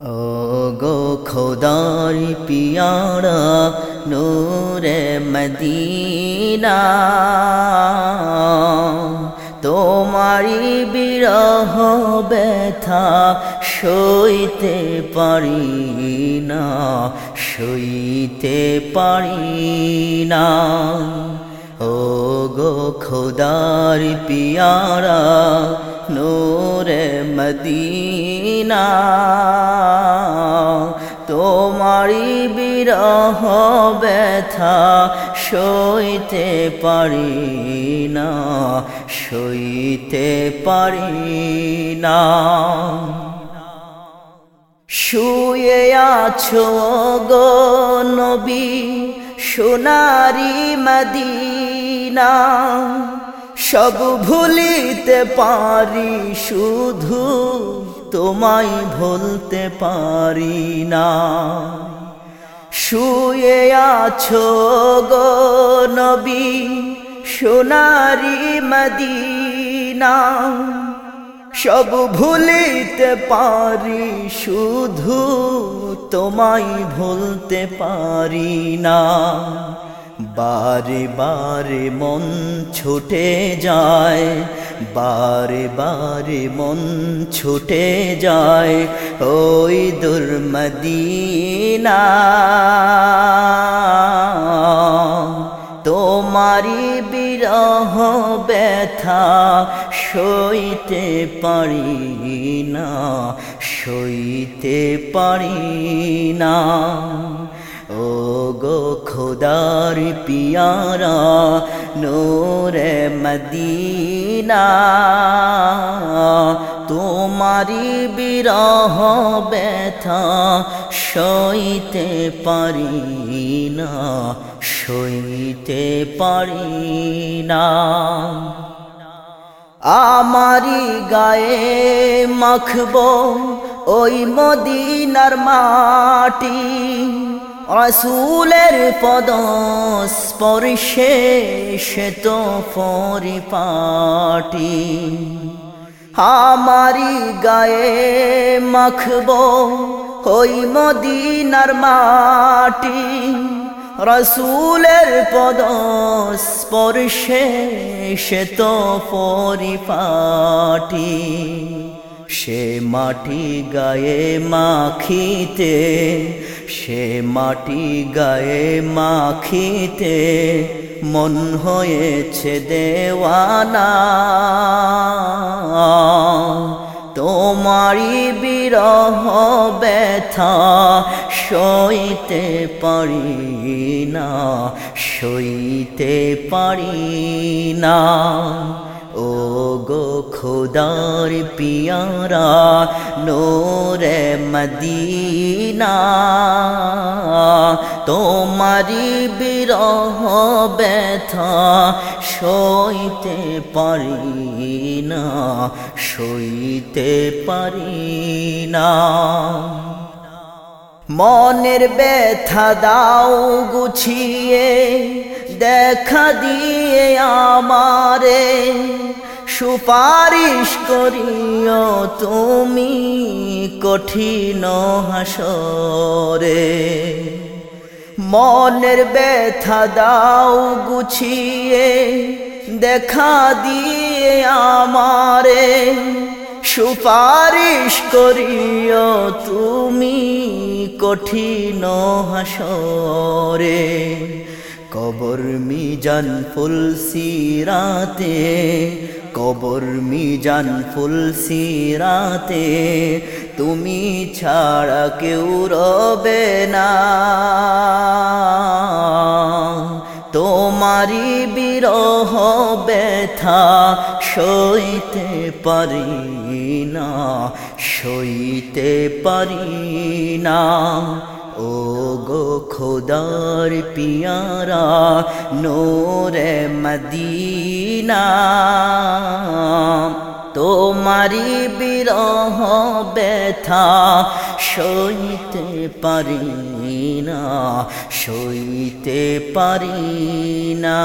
ও গো খোদার পিয়ারা, নূরে মদিনা। তোমারি বিরহ ব্যথা সইতে পারি না, সইতে পারি না। ও গো খোদার পিয়ারা নূরে মদিনা তোমারি বিরহ ব্যথা সইতে পারি না, সইতে পারি না। শুয়ে আছো গো নবী, সোনারি মদিনা সব ভুলিতে পারি, শুধু তোমায় ভুলতে পারি না। শুয়ে আছো গো নবী, সোনারি মদিনা। সব ভুলিতে পারি, শুধু তোমায় ভুলতে পারি না। বারে বারে মন ছুটে যায়, বারে বারে মন ছুটে যায় ওই দুর্মদিনা তোমারি বিরহ ব্যথা সইতে পারি না, সইতে পারি না। ও গো খোদার পিয়ারা, নোরে মদিনা তোমারি বিরহ ব্যথা সইতে পারি না, সইতে পারি না। আমারি গায়ে মাখব ওই মদিনার মাটি রসুলের পদ স্পর্শে সে তো পরিপাটি। আমারি গায়ে মাখব ওই মদিনার মাটি। রসুলের পদ স্পর্শে সে তো পরিপাটি। সে মাটি গায়ে মাখিতে সে মাটি গায়ে মাখিতে মন হয়েছে দেওয়ানা। তোমারি বিরহ ব্যথা সইতে পারি না, সইতে পারি না। ও গো খোদার পিয়ারা, নোরে মদিনা তোমারি বিরহ ব্যথা সইতে পারি না সইতে পারি না মনের ব্যথা দাও গুছিয়ে দেখা দিয়ে আমারে সুপারিশ করিও তুমি কঠিন হাসরে। মনের ব্যথা দাও গুছিয়ে, দেখা দিয়ে আমারে সুপারিশ করিও তুমি কঠিন হাসরে। কবর মিজান ফুল সিরাতে, কবর মিজান ফুল সিরাতে, তুমি ছাড়া কেউ রবে না। তোমারি বিরহ ব্যথা সইতে পারি না, সইতে পারি না। ও গো খোদার পিয়ারা, নোরে মদিনা। তোমারি বিরহ ব্যথা সইতে পারি না, সইতে পারি না।